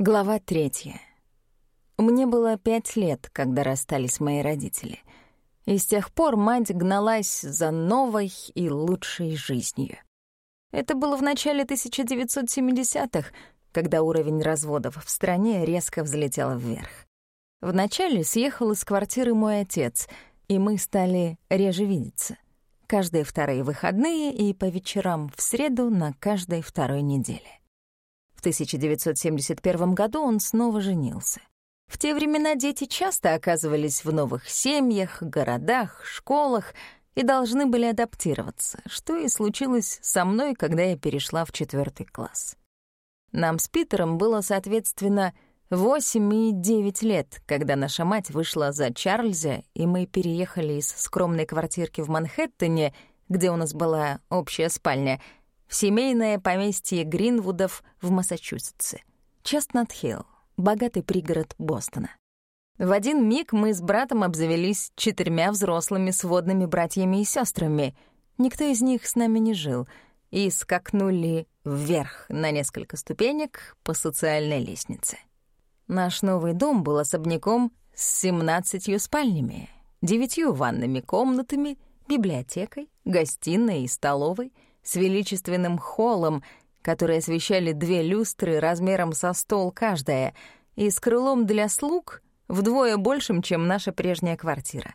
Глава третья. Мне было пять лет, когда расстались мои родители. И с тех пор мать гналась за новой и лучшей жизнью. Это было в начале 1970-х, когда уровень разводов в стране резко взлетел вверх. Вначале съехал из квартиры мой отец, и мы стали реже видеться. Каждые вторые выходные и по вечерам в среду на каждой второй неделе. В 1971 году он снова женился. В те времена дети часто оказывались в новых семьях, городах, школах и должны были адаптироваться, что и случилось со мной, когда я перешла в четвертый класс. Нам с Питером было, соответственно, 8 и 9 лет, когда наша мать вышла за Чарльза, и мы переехали из скромной квартирки в Манхэттене, где у нас была общая спальня — в семейное поместье Гринвудов в Массачусетсе. Честнат-Хилл, богатый пригород Бостона. В один миг мы с братом обзавелись четырьмя взрослыми сводными братьями и сестрами. Никто из них с нами не жил. И скакнули вверх на несколько ступенек по социальной лестнице. Наш новый дом был особняком с 17 спальнями, девятью ванными комнатами, библиотекой, гостиной и столовой — с величественным холлом, который освещали две люстры размером со стол каждая, и с крылом для слуг вдвое большим, чем наша прежняя квартира.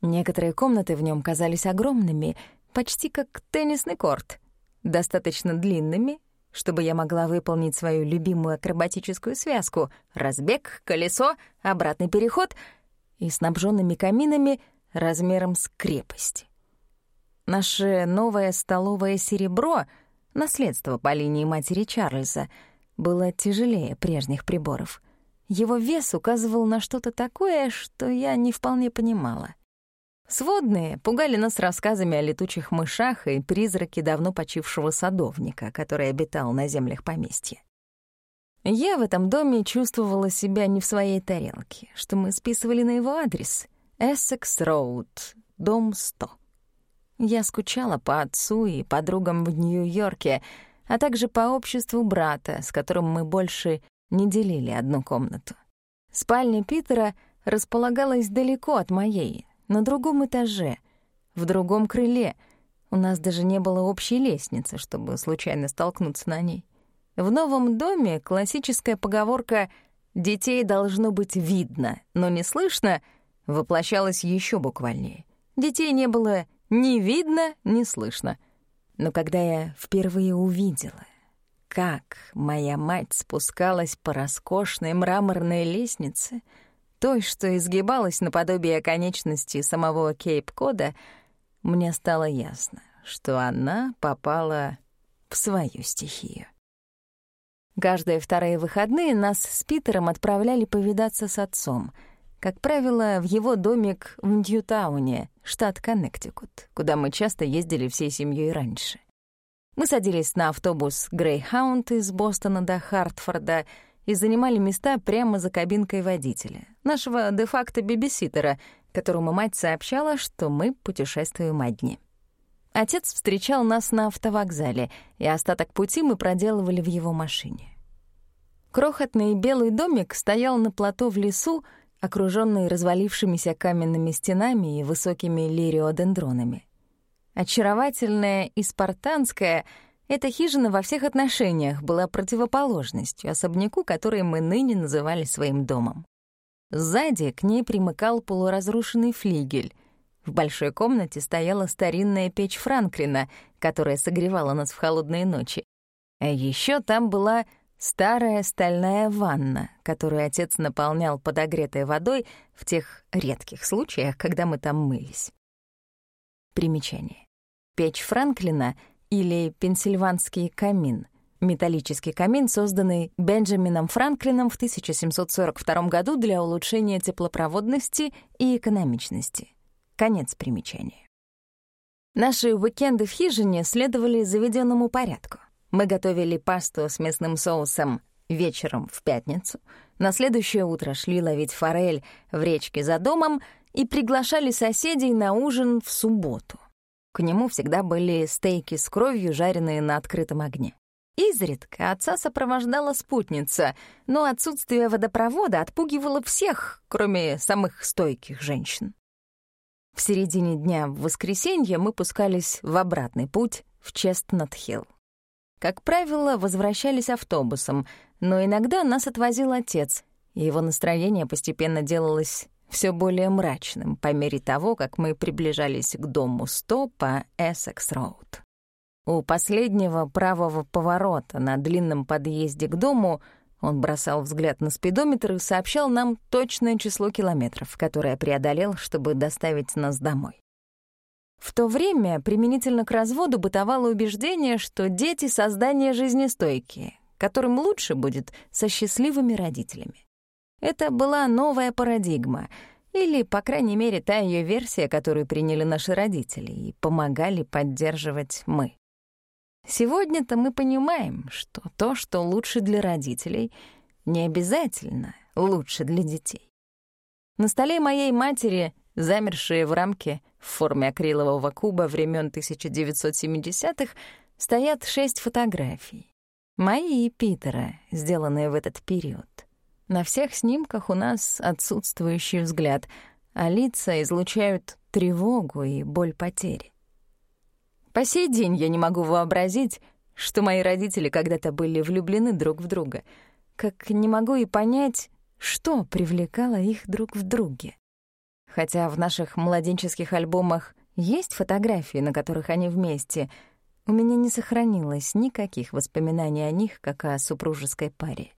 Некоторые комнаты в нем казались огромными, почти как теннисный корт, достаточно длинными, чтобы я могла выполнить свою любимую акробатическую связку — разбег, колесо, обратный переход и снабженными каминами размером с крепость. Наше новое столовое серебро, наследство по линии матери Чарльза, было тяжелее прежних приборов. Его вес указывал на что-то такое, что я не вполне понимала. Сводные пугали нас рассказами о летучих мышах и призраке давно почившего садовника, который обитал на землях поместья. Я в этом доме чувствовала себя не в своей тарелке, что мы списывали на его адрес — Эссекс-Роуд, дом 100. Я скучала по отцу и подругам в Нью-Йорке, а также по обществу брата, с которым мы больше не делили одну комнату. Спальня Питера располагалась далеко от моей, на другом этаже, в другом крыле. У нас даже не было общей лестницы, чтобы случайно столкнуться на ней. В новом доме классическая поговорка «детей должно быть видно, но не слышно» воплощалась еще буквальнее. Детей не было не видно, не слышно. Но когда я впервые увидела, как моя мать спускалась по роскошной мраморной лестнице, той, что изгибалась наподобие конечности самого Кейп-Кода, мне стало ясно, что она попала в свою стихию. Каждые вторые выходные нас с Питером отправляли повидаться с отцом — как правило, в его домик в Ньютауне, штат Коннектикут, куда мы часто ездили всей семьей раньше. Мы садились на автобус Greyhound из Бостона до Хартфорда и занимали места прямо за кабинкой водителя, нашего де-факто бибиситера, которому мать сообщала, что мы путешествуем одни. Отец встречал нас на автовокзале, и остаток пути мы проделывали в его машине. Крохотный белый домик стоял на плато в лесу, окружённый развалившимися каменными стенами и высокими лириодендронами. Очаровательная и спартанская, эта хижина во всех отношениях была противоположностью особняку, который мы ныне называли своим домом. Сзади к ней примыкал полуразрушенный флигель. В большой комнате стояла старинная печь Франклина, которая согревала нас в холодные ночи. А ещё там была Старая стальная ванна, которую отец наполнял подогретой водой в тех редких случаях, когда мы там мылись. Примечание. Печь Франклина или пенсильванский камин — металлический камин, созданный Бенджамином Франклином в 1742 году для улучшения теплопроводности и экономичности. Конец примечания. Наши уикенды в хижине следовали заведенному порядку. Мы готовили пасту с мясным соусом вечером в пятницу, на следующее утро шли ловить форель в речке за домом и приглашали соседей на ужин в субботу. К нему всегда были стейки с кровью, жареные на открытом огне. Изредка отца сопровождала спутница, но отсутствие водопровода отпугивало всех, кроме самых стойких женщин. В середине дня в воскресенье мы пускались в обратный путь в Честнат-Хилл. Как правило, возвращались автобусом, но иногда нас отвозил отец, и его настроение постепенно делалось все более мрачным по мере того, как мы приближались к дому 100 по Эссекс-Роуд. У последнего правого поворота на длинном подъезде к дому он бросал взгляд на спидометр и сообщал нам точное число километров, которое преодолел, чтобы доставить нас домой. В то время применительно к разводу бытовало убеждение, что дети — создания жизнестойкие, которым лучше будет со счастливыми родителями. Это была новая парадигма, или, по крайней мере, та ее версия, которую приняли наши родители и помогали поддерживать мы. Сегодня-то мы понимаем, что то, что лучше для родителей, не обязательно лучше для детей. На столе моей матери, замершие в рамке в форме акрилового куба времен 1970-х, стоят шесть фотографий. Мои и Питера, сделанные в этот период. На всех снимках у нас отсутствующий взгляд, а лица излучают тревогу и боль потери. По сей день я не могу вообразить, что мои родители когда-то были влюблены друг в друга, как не могу и понять, что привлекало их друг в друге. Хотя в наших младенческих альбомах есть фотографии, на которых они вместе, у меня не сохранилось никаких воспоминаний о них, как о супружеской паре.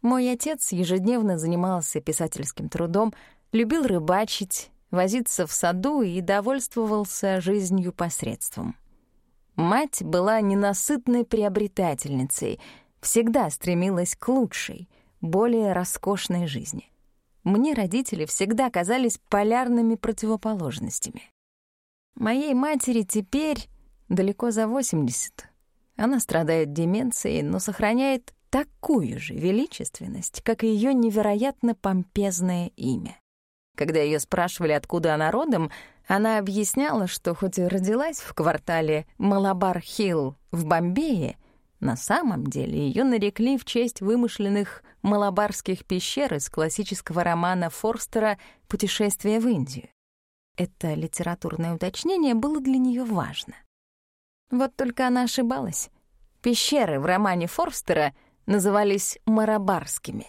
Мой отец ежедневно занимался писательским трудом, любил рыбачить, возиться в саду и довольствовался жизнью посредством. Мать была ненасытной приобретательницей, всегда стремилась к лучшей, более роскошной жизни. Мне родители всегда казались полярными противоположностями. Моей матери теперь далеко за 80. Она страдает деменцией, но сохраняет такую же величественность, как и ее невероятно помпезное имя. Когда ее спрашивали, откуда она родом, она объясняла, что хоть и родилась в квартале Малабар-Хилл в Бомбее, на самом деле ее нарекли в честь вымышленных малабарских пещер из классического романа Форстера «Путешествие в Индию». Это литературное уточнение было для нее важно. Вот только она ошибалась. Пещеры в романе Форстера назывались Марабарскими.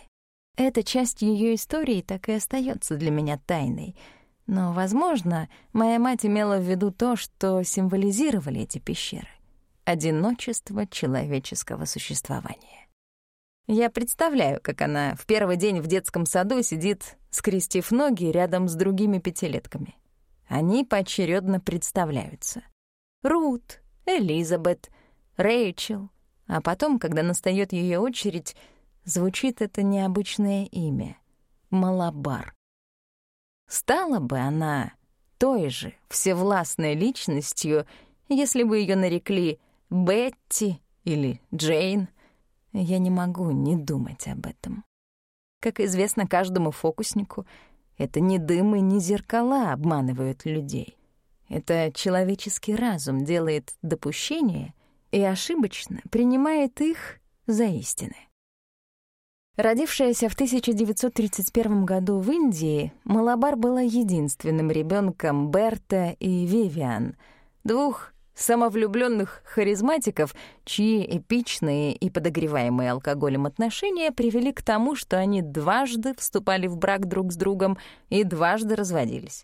Эта часть ее истории так и остается для меня тайной. Но, возможно, моя мать имела в виду то, что символизировали эти пещеры — одиночество человеческого существования. Я представляю, как она в первый день в детском саду сидит, скрестив ноги рядом с другими пятилетками. Они поочередно представляются. Рут, Элизабет, Рэйчел. А потом, когда настает ее очередь, звучит это необычное имя — Малабар. Стала бы она той же всевластной личностью, если бы ее нарекли Бетти или Джейн. Я не могу не думать об этом. Как известно каждому фокуснику, это не дым и не зеркала обманывают людей. Это человеческий разум делает допущения и ошибочно принимает их за истины. Родившаяся в 1931 году в Индии, Малабар была единственным ребенком Берта и Вивиан, двух самовлюбленных харизматиков, чьи эпичные и подогреваемые алкоголем отношения привели к тому, что они дважды вступали в брак друг с другом и дважды разводились.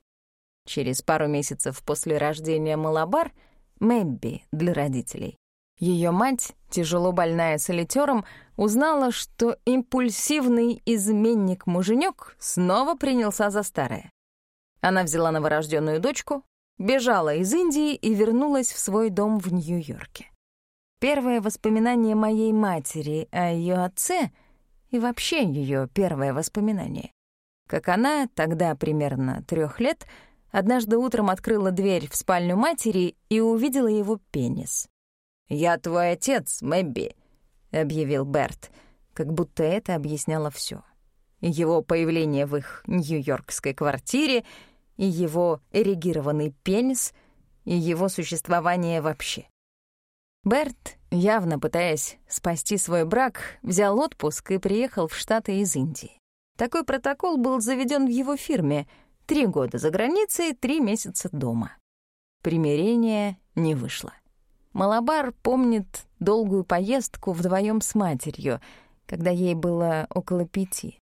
Через пару месяцев после рождения Малабар — Мэбби для родителей ее мать, тяжело больная солитером, узнала, что импульсивный изменник-муженек снова принялся за старое. Она взяла новорожденную дочку, бежала из Индии и вернулась в свой дом в Нью-Йорке. Первое воспоминание моей матери о ее отце и вообще ее первое воспоминание, как она, тогда примерно трех лет, однажды утром открыла дверь в спальню матери и увидела его пенис. «Я твой отец, Мэбби», — объявил Берт, как будто это объясняло все. Его появление в их нью-йоркской квартире и его эрегированный пенис и его существование вообще. Берт, явно пытаясь спасти свой брак, взял отпуск и приехал в Штаты из Индии. Такой протокол был заведен в его фирме — три года за границей, три месяца дома. Примирение не вышло. Малабар помнит долгую поездку вдвоем с матерью, когда ей было около пяти.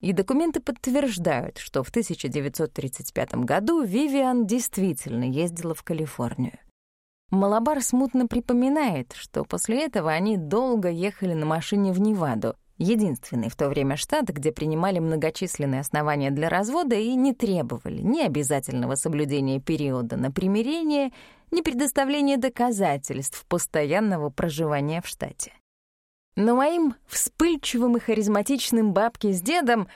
И документы подтверждают, что в 1935 году Вивиан действительно ездила в Калифорнию. Малабар смутно припоминает, что после этого они долго ехали на машине в Неваду, единственный в то время штат, где принимали многочисленные основания для развода и не требовали ни обязательного соблюдения периода на примирение, ни предоставления доказательств постоянного проживания в штате. Но моим вспыльчивым и харизматичным бабке с дедом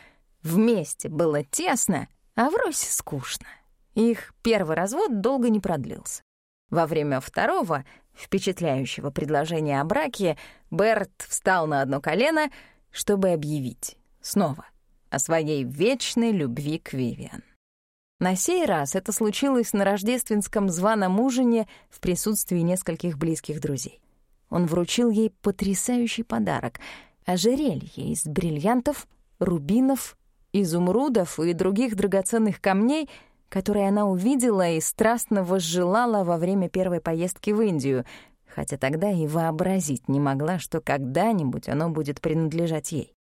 вместе было тесно, а врозь скучно. Их первый развод долго не продлился. Во время второго, впечатляющего предложения о браке, Берт встал на одно колено — чтобы объявить снова о своей вечной любви к Вивиан. На сей раз это случилось на рождественском званом ужине в присутствии нескольких близких друзей. Он вручил ей потрясающий подарок — ожерелье из бриллиантов, рубинов, изумрудов и других драгоценных камней, которые она увидела и страстно возжелала во время первой поездки в Индию, хотя тогда и вообразить не могла, что когда-нибудь оно будет принадлежать ей.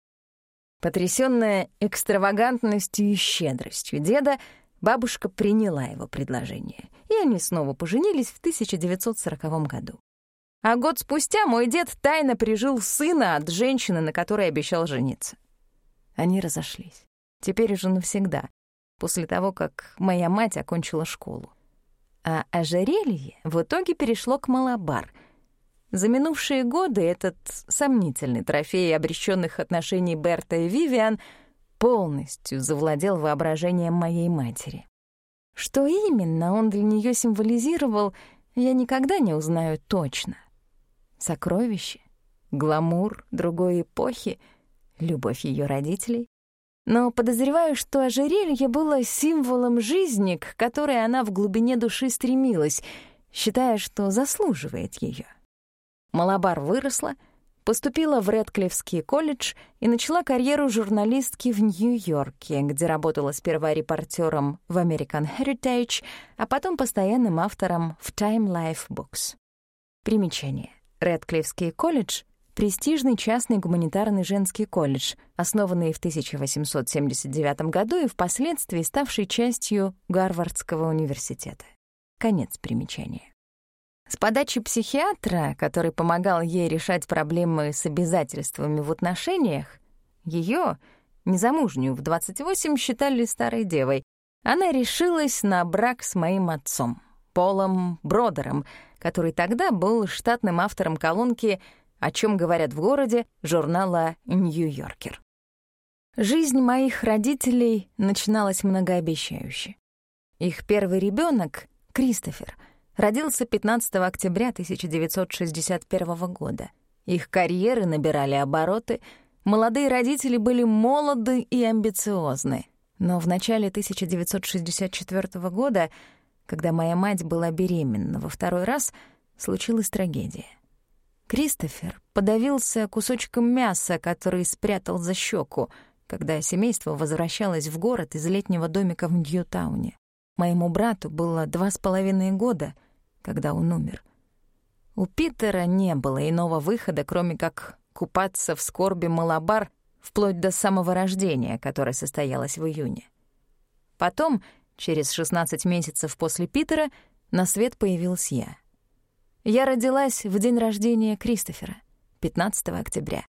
Потрясённая экстравагантностью и щедростью деда, бабушка приняла его предложение, и они снова поженились в 1940 году. А год спустя мой дед тайно прижил сына от женщины, на которой обещал жениться. Они разошлись. Теперь уже навсегда, после того, как моя мать окончила школу. А ожерелье в итоге перешло к Малабар — за минувшие годы этот сомнительный трофей обречённых отношений Берта и Вивиан полностью завладел воображением моей матери. Что именно он для неё символизировал, я никогда не узнаю точно. Сокровище, гламур другой эпохи, любовь её родителей. Но подозреваю, что ожерелье было символом жизни, к которой она в глубине души стремилась, считая, что заслуживает её. Малабар выросла, поступила в Редклифский колледж и начала карьеру журналистки в Нью-Йорке, где работала сперва репортером в American Heritage, а потом постоянным автором в Time Life Books. Примечание. Редклифский колледж — престижный частный гуманитарный женский колледж, основанный в 1879 году и впоследствии ставший частью Гарвардского университета. Конец примечания. С подачи психиатра, который помогал ей решать проблемы с обязательствами в отношениях, ее, незамужнюю в 28, считали старой девой. Она решилась на брак с моим отцом, Полом Бродером, который тогда был штатным автором колонки «О чем говорят в городе» журнала «Нью-Йоркер». Жизнь моих родителей начиналась многообещающе. Их первый ребенок, Кристофер — родился 15 октября 1961 года. Их карьеры набирали обороты, молодые родители были молоды и амбициозны. Но в начале 1964 года, когда моя мать была беременна во второй раз, случилась трагедия. Кристофер подавился кусочком мяса, который спрятал за щеку, когда семейство возвращалось в город из летнего домика в Ньютауне. Моему брату было два с половиной года, когда он умер. У Питера не было иного выхода, кроме как купаться в скорби Малабар вплоть до самого рождения, которое состоялось в июне. Потом, через 16 месяцев после Питера, на свет появилась я. Я родилась в день рождения Кристофера, 15 октября.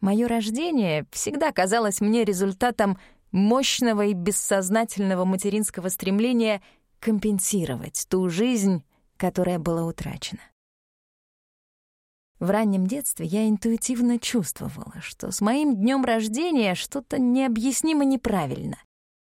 Моё рождение всегда казалось мне результатом мощного и бессознательного материнского стремления компенсировать ту жизнь, которая была утрачена. В раннем детстве я интуитивно чувствовала, что с моим днем рождения что-то необъяснимо неправильно.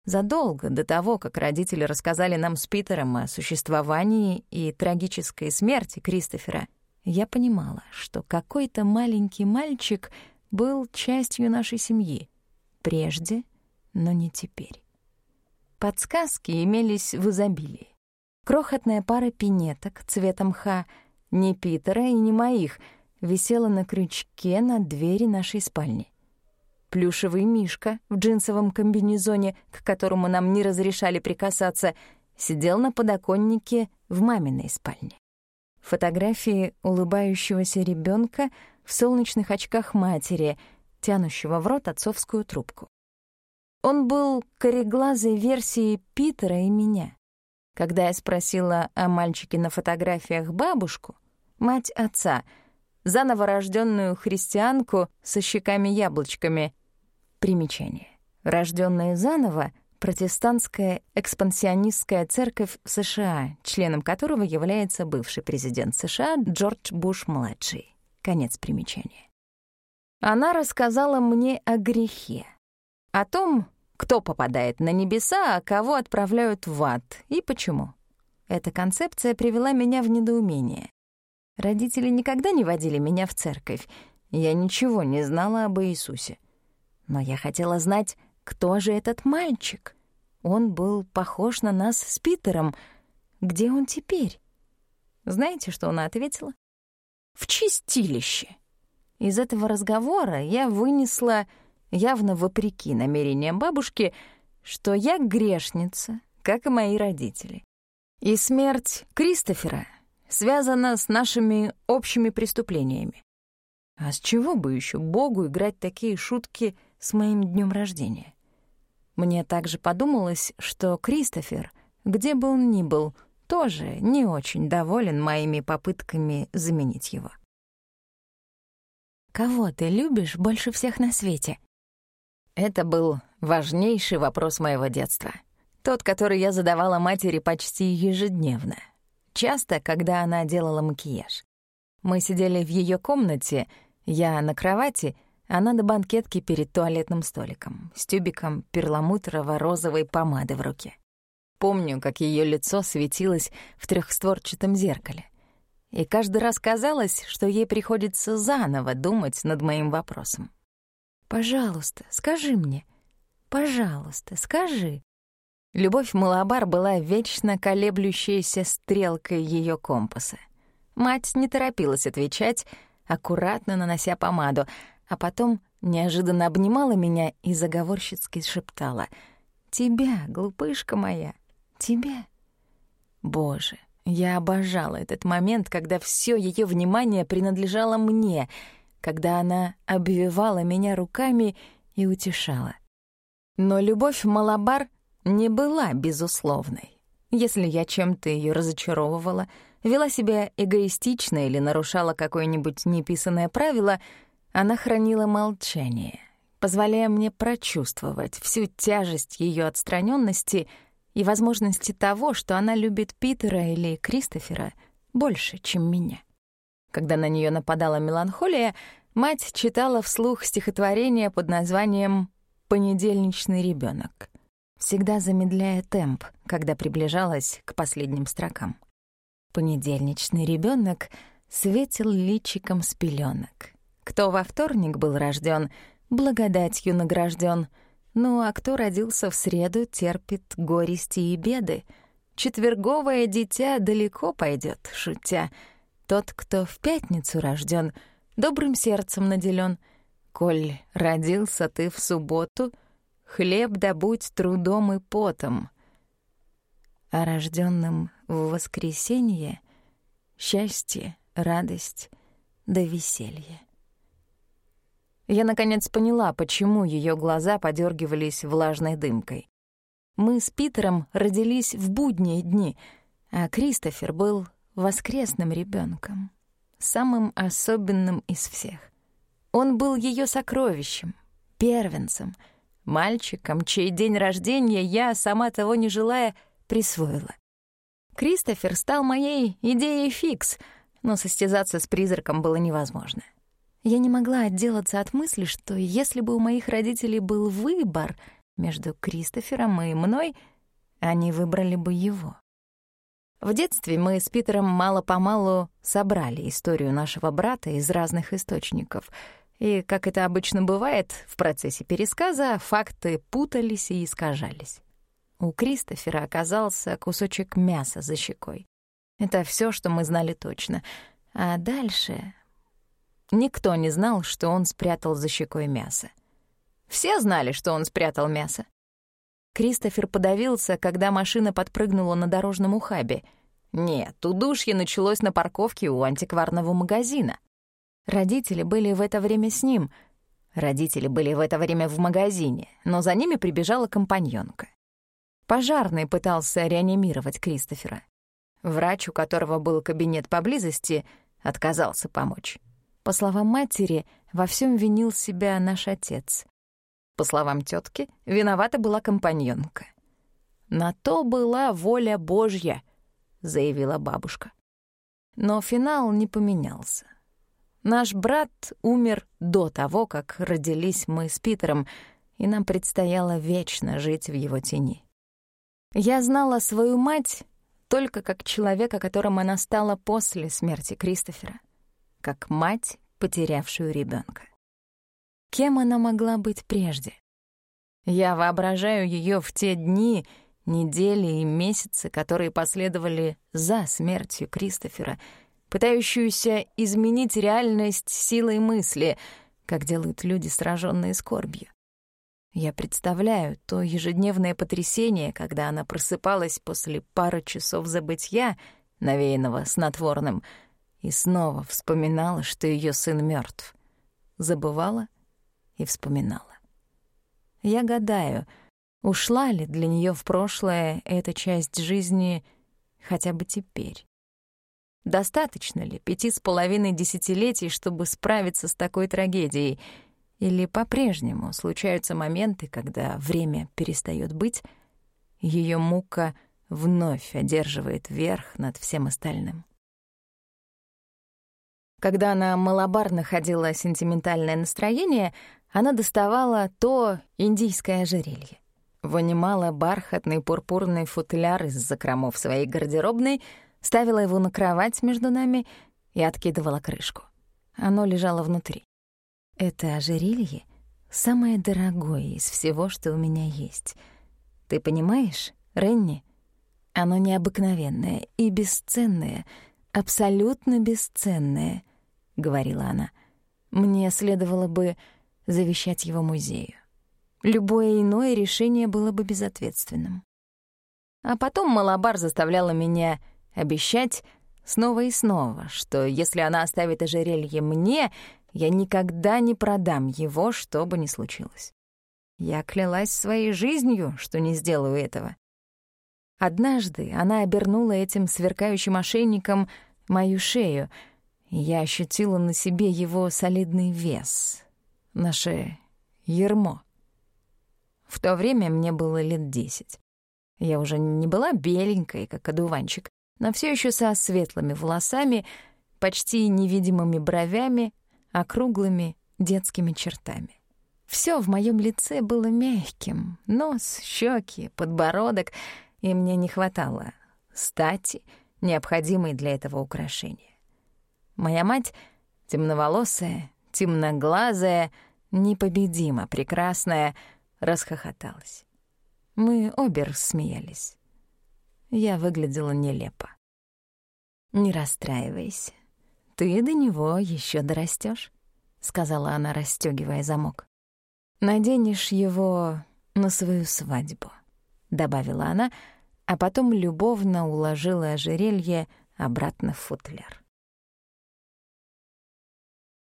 Задолго до того, как родители рассказали нам с Питером о существовании и трагической смерти Кристофера, я понимала, что какой-то маленький мальчик был частью нашей семьи. Прежде, но не теперь. Подсказки имелись в изобилии крохотная пара пинеток цвета мха, ни Питера и ни моих, висела на крючке на двери нашей спальни. Плюшевый мишка в джинсовом комбинезоне, к которому нам не разрешали прикасаться, сидел на подоконнике в маминой спальне. Фотографии улыбающегося ребенка в солнечных очках матери, тянущего в рот отцовскую трубку. Он был кореглазой версией Питера и меня. Когда я спросила о мальчике на фотографиях бабушку, мать отца, заново рожденную христианку со щеками-яблочками, примечание. Рожденная заново — протестантская экспансионистская церковь в США, членом которого является бывший президент США Джордж Буш-младший. Конец примечания. Она рассказала мне о грехе, о том, кто попадает на небеса, а кого отправляют в ад и почему. Эта концепция привела меня в недоумение. Родители никогда не водили меня в церковь, я ничего не знала об Иисусе. Но я хотела знать, кто же этот мальчик. Он был похож на нас с Питером. Где он теперь? Знаете, что она ответила? В чистилище. Из этого разговора я вынесла явно вопреки намерениям бабушки, что я грешница, как и мои родители. И смерть Кристофера связана с нашими общими преступлениями. А с чего бы еще Богу играть такие шутки с моим днем рождения? Мне также подумалось, что Кристофер, где бы он ни был, тоже не очень доволен моими попытками заменить его. «Кого ты любишь больше всех на свете?» Это был важнейший вопрос моего детства. Тот, который я задавала матери почти ежедневно. Часто, когда она делала макияж. Мы сидели в ее комнате, я на кровати, она на банкетке перед туалетным столиком с тюбиком перламутрово-розовой помады в руке. Помню, как ее лицо светилось в трехстворчатом зеркале. И каждый раз казалось, что ей приходится заново думать над моим вопросом. Пожалуйста, скажи мне. Пожалуйста, скажи. Любовь Малабар была вечно колеблющейся стрелкой ее компаса. Мать не торопилась отвечать, аккуратно нанося помаду, а потом неожиданно обнимала меня и заговорщицки шептала «Тебя, глупышка моя, тебя». Боже, я обожала этот момент, когда все ее внимание принадлежало мне — когда она обвивала меня руками и утешала. Но любовь Малабар не была безусловной. Если я чем-то ее разочаровывала, вела себя эгоистично или нарушала какое-нибудь неписанное правило, она хранила молчание, позволяя мне прочувствовать всю тяжесть ее отстраненности и возможности того, что она любит Питера или Кристофера больше, чем меня. Когда на нее нападала меланхолия, мать читала вслух стихотворение под названием «Понедельничный ребенок», всегда замедляя темп, когда приближалась к последним строкам. Понедельничный ребенок светил личиком с пеленок. Кто во вторник был рожден, благодатью награжден. Ну а кто родился в среду, терпит горести и беды. Четверговое дитя далеко пойдет, шутя — тот, кто в пятницу рожден, добрым сердцем наделен. Коль родился ты в субботу, хлеб добудь трудом и потом. А рожденным в воскресенье счастье, радость да веселье. Я, наконец, поняла, почему ее глаза подергивались влажной дымкой. Мы с Питером родились в будние дни, а Кристофер был воскресным ребенком, самым особенным из всех. Он был ее сокровищем, первенцем, мальчиком, чей день рождения я, сама того не желая, присвоила. Кристофер стал моей идеей фикс, но состязаться с призраком было невозможно. Я не могла отделаться от мысли, что если бы у моих родителей был выбор между Кристофером и мной, они выбрали бы его. В детстве мы с Питером мало-помалу собрали историю нашего брата из разных источников. И, как это обычно бывает, в процессе пересказа факты путались и искажались. У Кристофера оказался кусочек мяса за щекой. Это все, что мы знали точно. А дальше... Никто не знал, что он спрятал за щекой мясо. Все знали, что он спрятал мясо. Кристофер подавился, когда машина подпрыгнула на дорожном ухабе. Нет, удушье началось на парковке у антикварного магазина. Родители были в это время с ним. Родители были в это время в магазине, но за ними прибежала компаньонка. Пожарный пытался реанимировать Кристофера. Врач, у которого был кабинет поблизости, отказался помочь. По словам матери, во всем винил себя наш отец. По словам тетки, виновата была компаньонка. «На то была воля Божья», — заявила бабушка. Но финал не поменялся. Наш брат умер до того, как родились мы с Питером, и нам предстояло вечно жить в его тени. Я знала свою мать только как человека, которым она стала после смерти Кристофера, как мать, потерявшую ребенка. Кем она могла быть прежде? Я воображаю ее в те дни, недели и месяцы, которые последовали за смертью Кристофера, пытающуюся изменить реальность силой мысли, как делают люди, сраженные скорбью. Я представляю то ежедневное потрясение, когда она просыпалась после пары часов забытья, навеянного снотворным, и снова вспоминала, что ее сын мертв. Забывала и вспоминала. Я гадаю, ушла ли для нее в прошлое эта часть жизни хотя бы теперь. Достаточно ли пяти с половиной десятилетий, чтобы справиться с такой трагедией — или по-прежнему случаются моменты, когда время перестает быть, ее мука вновь одерживает верх над всем остальным. Когда на Малабар находила сентиментальное настроение, она доставала то индийское ожерелье. Вынимала бархатный пурпурный футляр из закромов своей гардеробной, ставила его на кровать между нами и откидывала крышку. Оно лежало внутри. Это ожерелье — самое дорогое из всего, что у меня есть. Ты понимаешь, Ренни? Оно необыкновенное и бесценное, абсолютно бесценное, — говорила она. Мне следовало бы завещать его музею. Любое иное решение было бы безответственным. А потом Малабар заставляла меня обещать снова и снова, что если она оставит ожерелье мне, я никогда не продам его, что бы ни случилось. Я клялась своей жизнью, что не сделаю этого. Однажды она обернула этим сверкающим ошейником мою шею, я ощутила на себе его солидный вес, наше ермо. В то время мне было лет десять. Я уже не была беленькой, как одуванчик, но все еще со светлыми волосами, почти невидимыми бровями округлыми детскими чертами. Все в моем лице было мягким — нос, щеки, подбородок, и мне не хватало стати, необходимой для этого украшения. Моя мать, темноволосая, темноглазая, непобедимо прекрасная, расхохоталась. Мы обе рассмеялись. Я выглядела нелепо. «Не расстраивайся. «Ты до него еще дорастешь, сказала она, расстегивая замок. «Наденешь его на свою свадьбу», — добавила она, а потом любовно уложила ожерелье обратно в футляр.